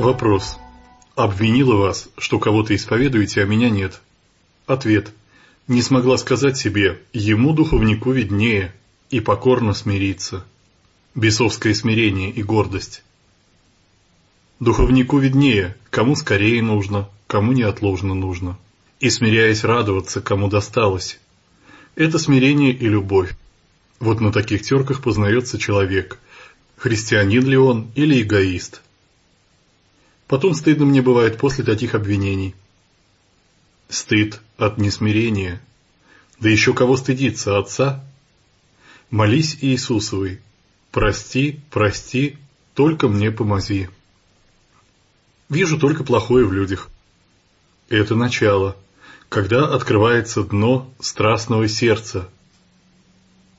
Вопрос. Обвинила вас, что кого-то исповедуете, а меня нет. Ответ. Не смогла сказать себе, ему, духовнику, виднее, и покорно смириться. Бесовское смирение и гордость. Духовнику виднее, кому скорее нужно, кому неотложно нужно. И смиряясь радоваться, кому досталось. Это смирение и любовь. Вот на таких терках познается человек, христианин ли он или эгоист. Потом стыдно мне бывает после таких обвинений. Стыд от несмирения. Да еще кого стыдиться, отца? Молись Иисусовой. Прости, прости, только мне помози. Вижу только плохое в людях. Это начало, когда открывается дно страстного сердца.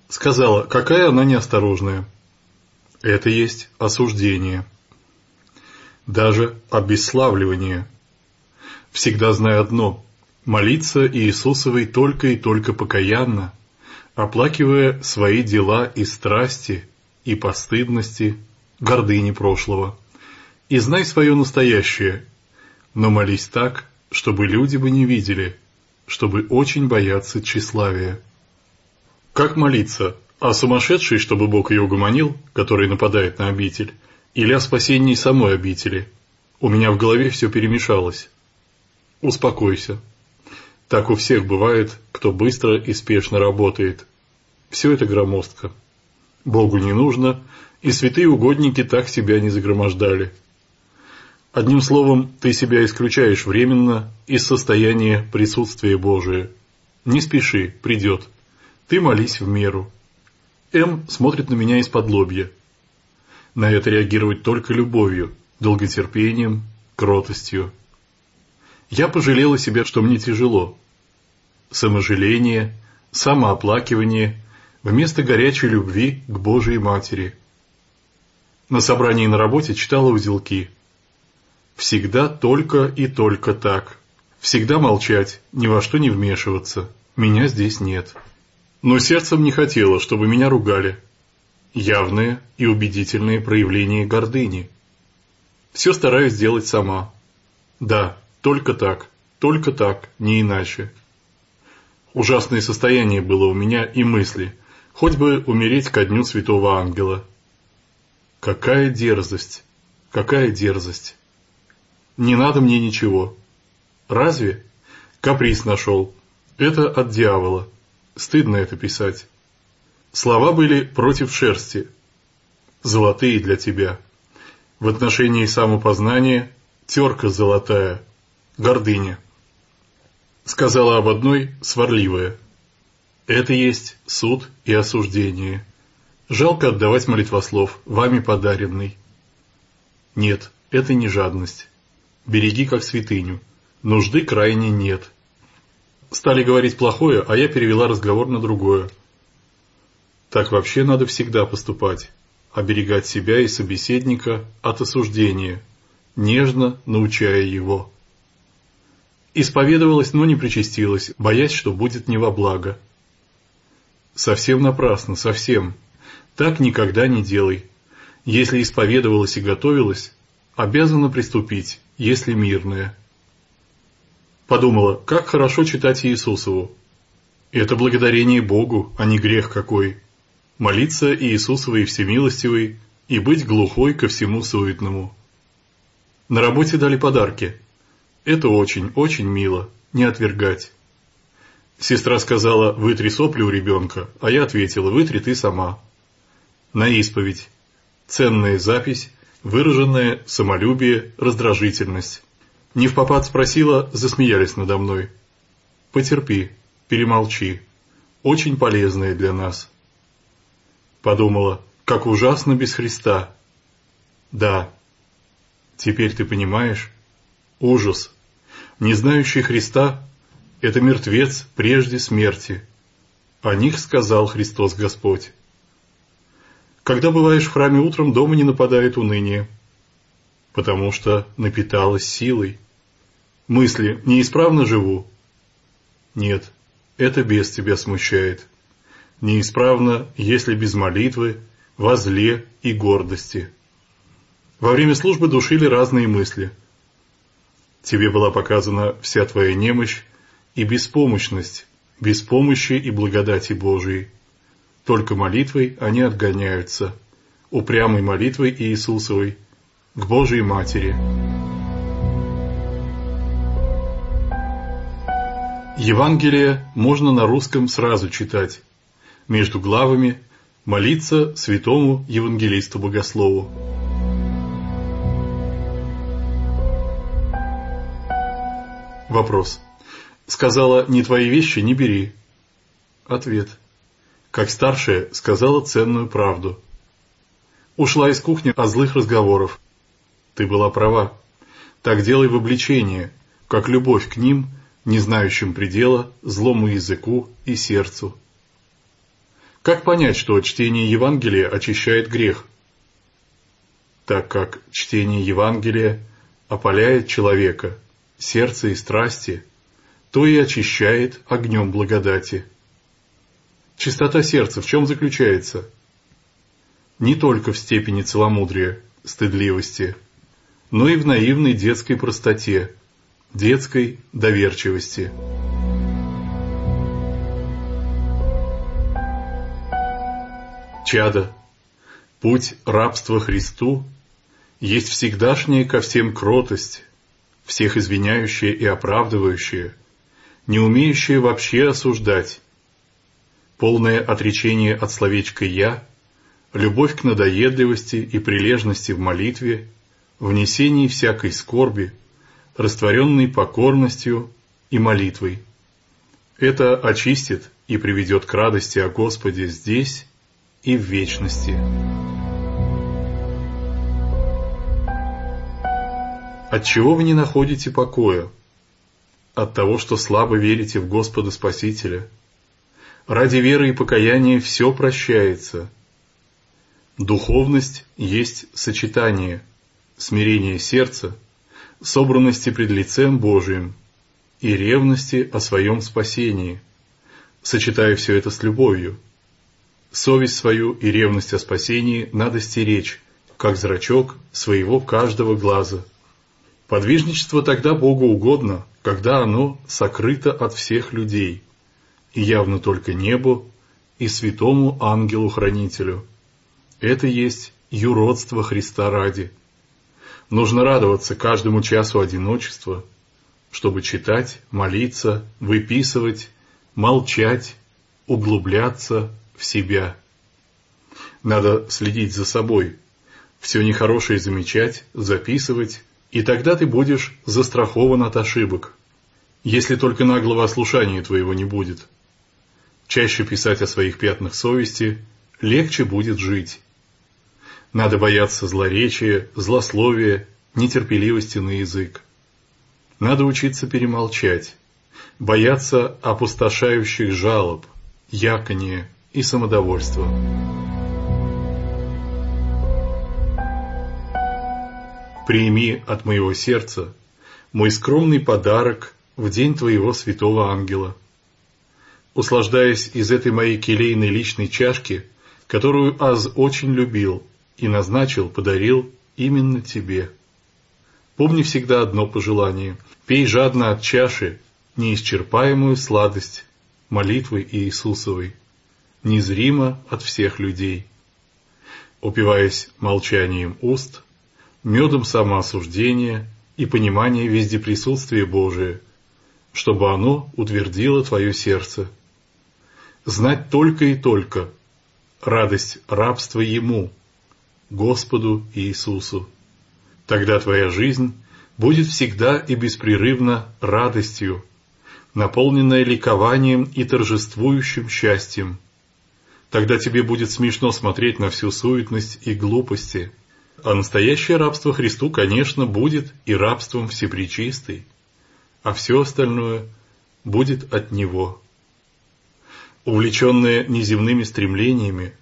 Сказала, какая она неосторожная. Это есть осуждение. Даже обесславливание. Всегда знай одно – молиться Иисусовой только и только покаянно, оплакивая свои дела и страсти, и постыдности, гордыни прошлого. И знай свое настоящее, но молись так, чтобы люди бы не видели, чтобы очень бояться тщеславия. Как молиться? О сумасшедшей, чтобы Бог ее угомонил, который нападает на обитель, или о спасении самой обители? У меня в голове все перемешалось. Успокойся. Так у всех бывает, кто быстро и спешно работает. Все это громоздко. Богу не нужно, и святые угодники так себя не загромождали. Одним словом, ты себя исключаешь временно из состояния присутствия Божия. Не спеши, придет. Ты молись в меру. М смотрит на меня из-под лобья. На это реагировать только любовью, долготерпением, кротостью. Я пожалела себя, что мне тяжело. Саможаление, самооплакивание вместо горячей любви к Божией Матери. На собрании на работе читала узелки. Всегда только и только так. Всегда молчать, ни во что не вмешиваться. Меня здесь нет но сердцем не хотела, чтобы меня ругали. Явные и убедительные проявления гордыни. Все стараюсь делать сама. Да, только так, только так, не иначе. Ужасное состояние было у меня и мысли, хоть бы умереть ко дню святого ангела. Какая дерзость, какая дерзость. Не надо мне ничего. Разве? Каприз нашел. Это от дьявола. Стыдно это писать. Слова были против шерсти. Золотые для тебя. В отношении самопознания терка золотая, гордыня. Сказала об одной сварливая. Это есть суд и осуждение. Жалко отдавать молитвослов, вами подаренный. Нет, это не жадность. Береги как святыню. Нужды крайне нет. Стали говорить плохое, а я перевела разговор на другое. Так вообще надо всегда поступать. Оберегать себя и собеседника от осуждения, нежно научая его. Исповедовалась, но не причастилась, боясь, что будет не во благо. Совсем напрасно, совсем. Так никогда не делай. Если исповедовалась и готовилась, обязана приступить, если мирная. Подумала, как хорошо читать Иисусову. Это благодарение Богу, а не грех какой. Молиться Иисусовой всемилостивой и быть глухой ко всему суетному. На работе дали подарки. Это очень, очень мило, не отвергать. Сестра сказала, вытри сопли у ребенка, а я ответила, вытри ты сама. На исповедь. Ценная запись, выраженная самолюбие, раздражительность. Не в попад спросила, засмеялись надо мной. Потерпи, перемолчи. Очень полезное для нас. Подумала, как ужасно без Христа. Да. Теперь ты понимаешь? Ужас. Не знающий Христа – это мертвец прежде смерти. О них сказал Христос Господь. Когда бываешь в храме утром, дома не нападает уныние потому что напиталась силой. Мысли «неисправно живу». Нет, это без тебя смущает. Неисправно, если без молитвы, возле и гордости. Во время службы душили разные мысли. Тебе была показана вся твоя немощь и беспомощность, без помощи и благодати Божией. Только молитвой они отгоняются, упрямой молитвой Иисусовой, к Божьей Матери. Евангелие можно на русском сразу читать, между главами молиться святому евангелисту-богослову. Вопрос. Сказала, не твои вещи, не бери. Ответ. Как старшая сказала ценную правду. Ушла из кухни от злых разговоров. Ты была права. Так делай в обличении, как любовь к ним, не знающим предела, злому языку и сердцу. Как понять, что чтение Евангелия очищает грех? Так как чтение Евангелия опаляет человека, сердце и страсти, то и очищает огнем благодати. Чистота сердца в чем заключается? Не только в степени целомудрия, стыдливости, но и в наивной детской простоте, детской доверчивости. Чада, путь рабства Христу есть всегдашняя ко всем кротость, всех извиняющая и оправдывающая, не умеющая вообще осуждать, полное отречение от словечка «я», любовь к надоедливости и прилежности в молитве, внесении всякой скорби, растворенной покорностью и молитвой. Это очистит и приведет к радости о Господе здесь и в вечности. От чего вы не находите покоя? От того, что слабо верите в Господа Спасителя. Ради веры и покаяния все прощается. Духовность есть сочетание, смирение сердца, собранности пред лицем Божиим и ревности о своем спасении, сочетая все это с любовью. Совесть свою и ревность о спасении надо стеречь, как зрачок своего каждого глаза – Подвижничество тогда Богу угодно, когда оно сокрыто от всех людей, и явно только небу и святому ангелу-хранителю. Это есть юродство Христа ради. Нужно радоваться каждому часу одиночества, чтобы читать, молиться, выписывать, молчать, углубляться в себя. Надо следить за собой, все нехорошее замечать, записывать, и тогда ты будешь застрахован от ошибок, если только наглого ослушания твоего не будет. Чаще писать о своих пятнах совести легче будет жить. Надо бояться злоречия, злословия, нетерпеливости на язык. Надо учиться перемолчать, бояться опустошающих жалоб, якония и самодовольства. Прими от моего сердца мой скромный подарок в день твоего святого ангела. Услаждаясь из этой моей келейной личной чашки, которую Аз очень любил и назначил, подарил именно тебе. Помни всегда одно пожелание. Пей жадно от чаши неисчерпаемую сладость молитвы Иисусовой, незримо от всех людей. Упиваясь молчанием уст, медом самоосуждения и понимания вездеприсутствия Божия, чтобы оно утвердило твое сердце. Знать только и только радость рабства Ему, Господу Иисусу. Тогда твоя жизнь будет всегда и беспрерывно радостью, наполненная ликованием и торжествующим счастьем. Тогда тебе будет смешно смотреть на всю суетность и глупости – а настоящее рабство Христу, конечно, будет и рабством Всепречистой, а все остальное будет от Него. Увлеченная неземными стремлениями,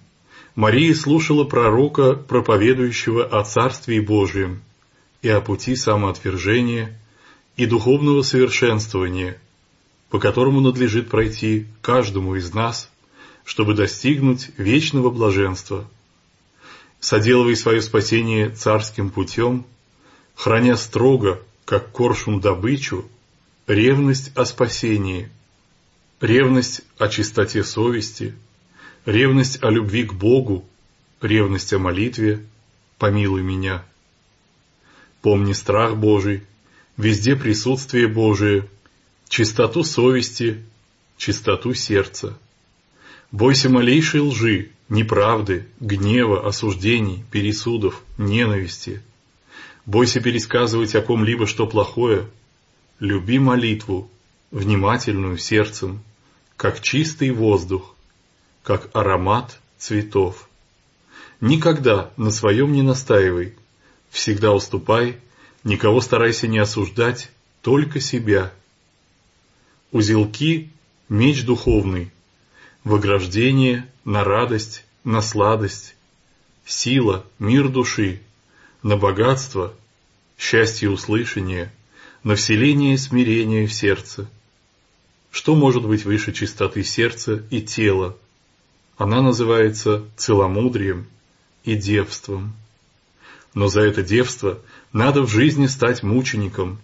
Мария слушала пророка, проповедующего о Царстве Божьем и о пути самоотвержения и духовного совершенствования, по которому надлежит пройти каждому из нас, чтобы достигнуть вечного блаженства – Соделывай свое спасение царским путем, храня строго, как коршун добычу, ревность о спасении, ревность о чистоте совести, ревность о любви к Богу, ревность о молитве, помилуй меня. Помни страх Божий, везде присутствие Божие, чистоту совести, чистоту сердца. Бойся малейшей лжи, неправды, гнева, осуждений, пересудов, ненависти. Бойся пересказывать о ком-либо что плохое. Люби молитву, внимательную сердцем, как чистый воздух, как аромат цветов. Никогда на своем не настаивай, всегда уступай, никого старайся не осуждать, только себя. Узелки – меч духовный, в ограждение, на радость, на сладость, сила, мир души, на богатство, счастье услышания, на вселение смирения в сердце. Что может быть выше чистоты сердца и тела? Она называется целомудрием и девством. Но за это девство надо в жизни стать мучеником.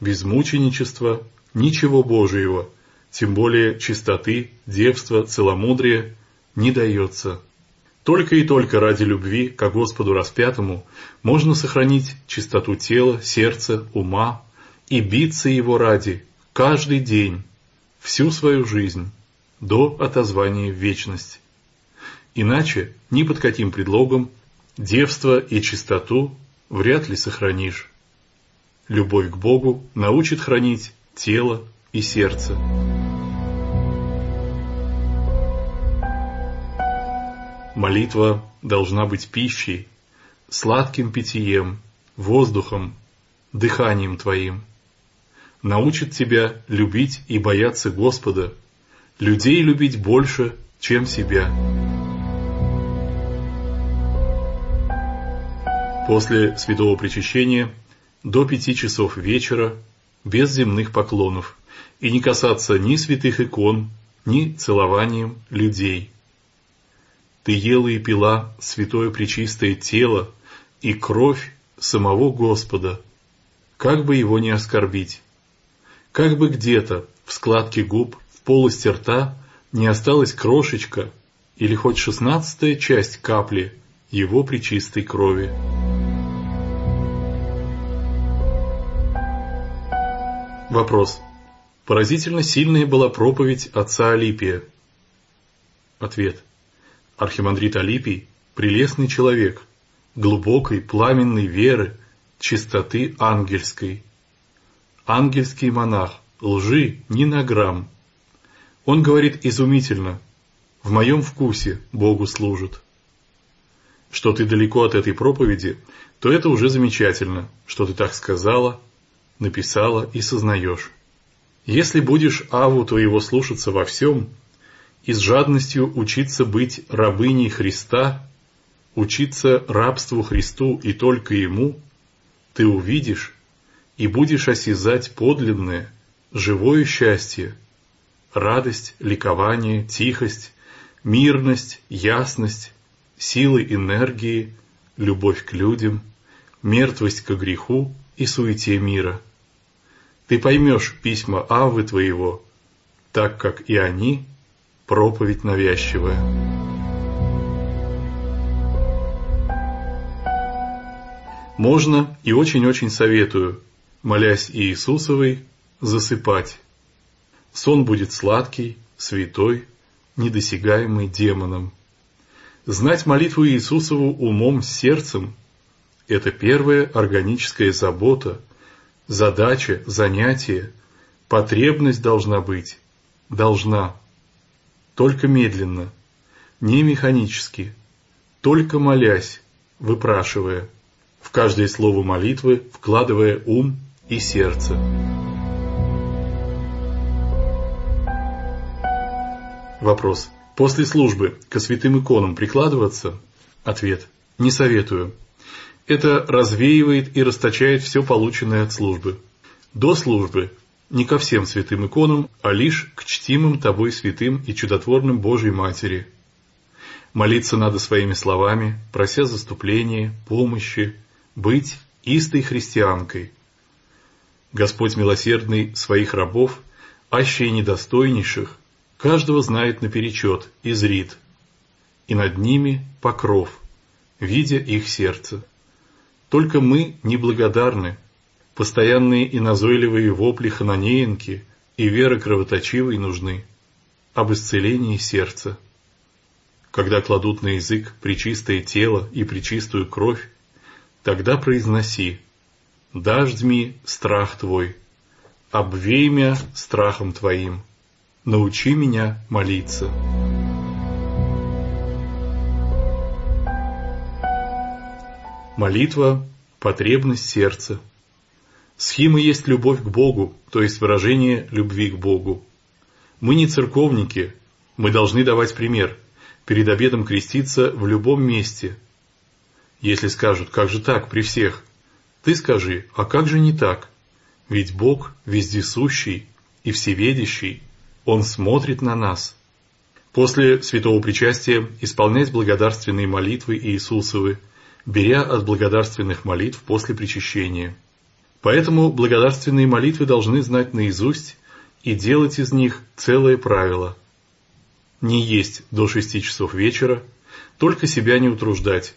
Без мученичества ничего Божьего, тем более чистоты, девства, целомудрия не дается. Только и только ради любви к Господу распятому можно сохранить чистоту тела, сердца, ума и биться его ради каждый день, всю свою жизнь, до отозвания в вечность. Иначе ни под каким предлогом девство и чистоту вряд ли сохранишь. Любовь к Богу научит хранить тело и сердце. Молитва должна быть пищей, сладким питьем, воздухом, дыханием твоим. Научит тебя любить и бояться Господа, людей любить больше, чем себя. После святого причащения до пяти часов вечера без земных поклонов и не касаться ни святых икон, ни целованием людей – ты ела и пила святое пречистое тело и кровь самого Господа, как бы его не оскорбить. Как бы где-то в складке губ, в полости рта не осталась крошечка или хоть шестнадцатая часть капли его пречистой крови. Вопрос. Поразительно сильная была проповедь отца Алипия. Ответ. Архимандрит Алипий – прелестный человек, глубокой, пламенной веры, чистоты ангельской. Ангельский монах, лжи ни на грамм. Он говорит изумительно, в моем вкусе Богу служит. Что ты далеко от этой проповеди, то это уже замечательно, что ты так сказала, написала и сознаешь. Если будешь Аву твоего слушаться во всем – и с жадностью учиться быть рабыней Христа, учиться рабству Христу и только Ему, ты увидишь и будешь осязать подлинное, живое счастье, радость, ликование, тихость, мирность, ясность, силы энергии, любовь к людям, мертвость к греху и суете мира. Ты поймешь письма Авы твоего, так как и они – проповедь навязчивая. Можно и очень-очень советую, молясь Иисусовой, засыпать. Сон будет сладкий, святой, недосягаемый демоном. Знать молитву Иисусову умом, сердцем – это первая органическая забота, задача, занятие, потребность должна быть, должна – только медленно, не механически, только молясь, выпрашивая, в каждое слово молитвы вкладывая ум и сердце. Вопрос. После службы ко святым иконам прикладываться? Ответ. Не советую. Это развеивает и расточает все полученное от службы. До службы не ко всем святым иконам, а лишь к чтимым тобой святым и чудотворным Божьей Матери. Молиться надо своими словами, прося заступления, помощи, быть истой христианкой. Господь милосердный своих рабов, аще и недостойнейших, каждого знает наперечет и зрит, и над ними покров, видя их сердце. Только мы неблагодарны, постоянные и назойливые вопли хананеенки и веры кровоточивой нужны, об исцелении сердца. Когда кладут на язык причистое тело и причистую кровь, тогда произноси «Дождьми страх твой, обвей меня страхом твоим, научи меня молиться». Молитва – потребность сердца. Схима есть любовь к Богу, то есть выражение любви к Богу. Мы не церковники, мы должны давать пример, перед обедом креститься в любом месте. Если скажут, как же так, при всех, ты скажи, а как же не так? Ведь Бог вездесущий и всеведящий, Он смотрит на нас. После святого причастия исполнять благодарственные молитвы Иисусовы, беря от благодарственных молитв после причащения – Поэтому благодарственные молитвы должны знать наизусть и делать из них целое правило. Не есть до шести часов вечера, только себя не утруждать.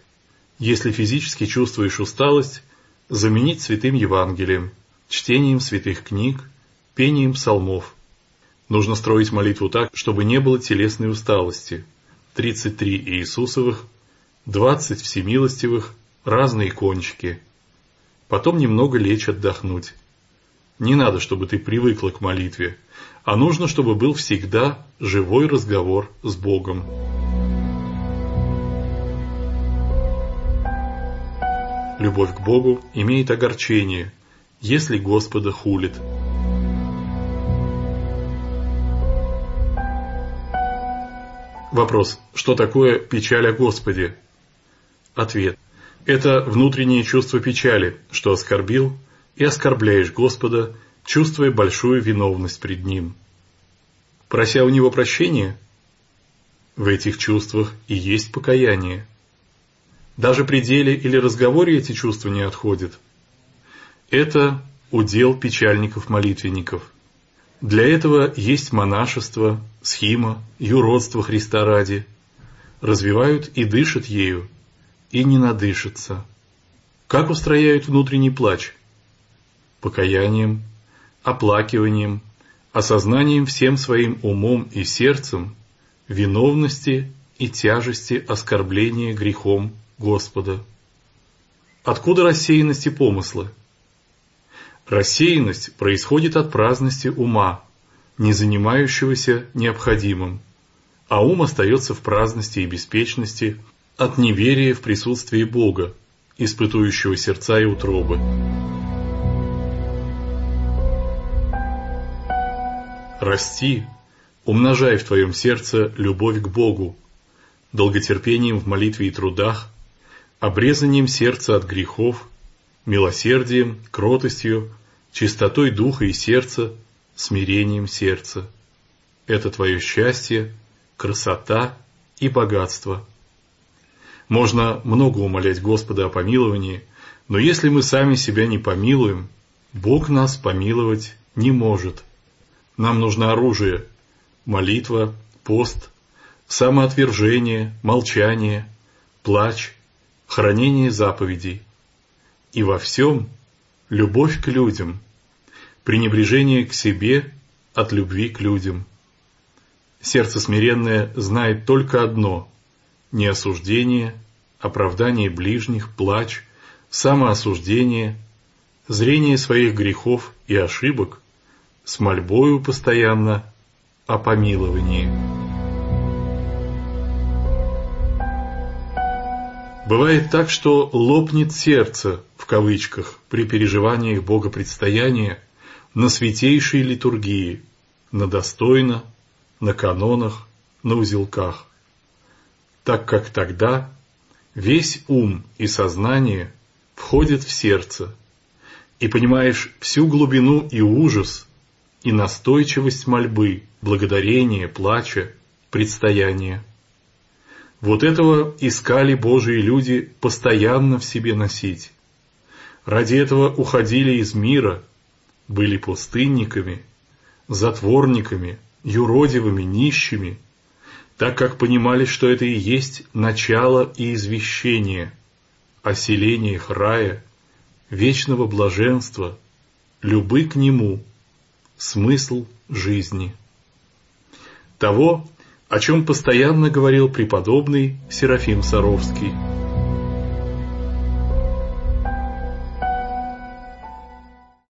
Если физически чувствуешь усталость, заменить святым Евангелием, чтением святых книг, пением псалмов. Нужно строить молитву так, чтобы не было телесной усталости. 33 Иисусовых, 20 Всемилостивых, разные кончики – потом немного лечь отдохнуть. Не надо, чтобы ты привыкла к молитве, а нужно, чтобы был всегда живой разговор с Богом. Любовь к Богу имеет огорчение, если Господа хулит. Вопрос, что такое печаль о Господе? Ответ. Это внутреннее чувство печали, что оскорбил и оскорбляешь Господа, чувствуя большую виновность пред Ним. Прося у Него прощения, в этих чувствах и есть покаяние. Даже при деле или разговоре эти чувства не отходят. Это удел печальников-молитвенников. Для этого есть монашество, схима, юродство Христа ради. Развивают и дышат ею – и не надышится. Как устрояют внутренний плач? Покаянием, оплакиванием, осознанием всем своим умом и сердцем виновности и тяжести оскорбления грехом Господа. Откуда рассеянность и помыслы? Рассеянность происходит от праздности ума, не занимающегося необходимым, а ум остается в праздности и беспечности – от неверия в присутствие Бога, испытующего сердца и утробы. Расти, умножай в твоем сердце любовь к Богу, долготерпением в молитве и трудах, обрезанием сердца от грехов, милосердием, кротостью, чистотой духа и сердца, смирением сердца. Это твое счастье, красота и богатство – можно много умолять Господа о помиловании, но если мы сами себя не помилуем, Бог нас помиловать не может. Нам нужно оружие – молитва, пост, самоотвержение, молчание, плач, хранение заповедей. И во всем любовь к людям, пренебрежение к себе от любви к людям. Сердце смиренное знает только одно – не осуждение, оправдание ближних, плач, самоосуждение, зрение своих грехов и ошибок с мольбою постоянно о помиловании. Бывает так, что лопнет сердце, в кавычках, при переживаниях богопредстояния на святейшей литургии, на достойно, на канонах, на узелках, так как тогда Весь ум и сознание входят в сердце, и понимаешь всю глубину и ужас, и настойчивость мольбы, благодарения, плача, предстояния. Вот этого искали Божьи люди постоянно в себе носить. Ради этого уходили из мира, были пустынниками, затворниками, юродивыми, нищими, так как понимали, что это и есть начало и извещение, оселение их рая, вечного блаженства, любы к Нему, смысл жизни. Того, о чем постоянно говорил преподобный Серафим Саровский –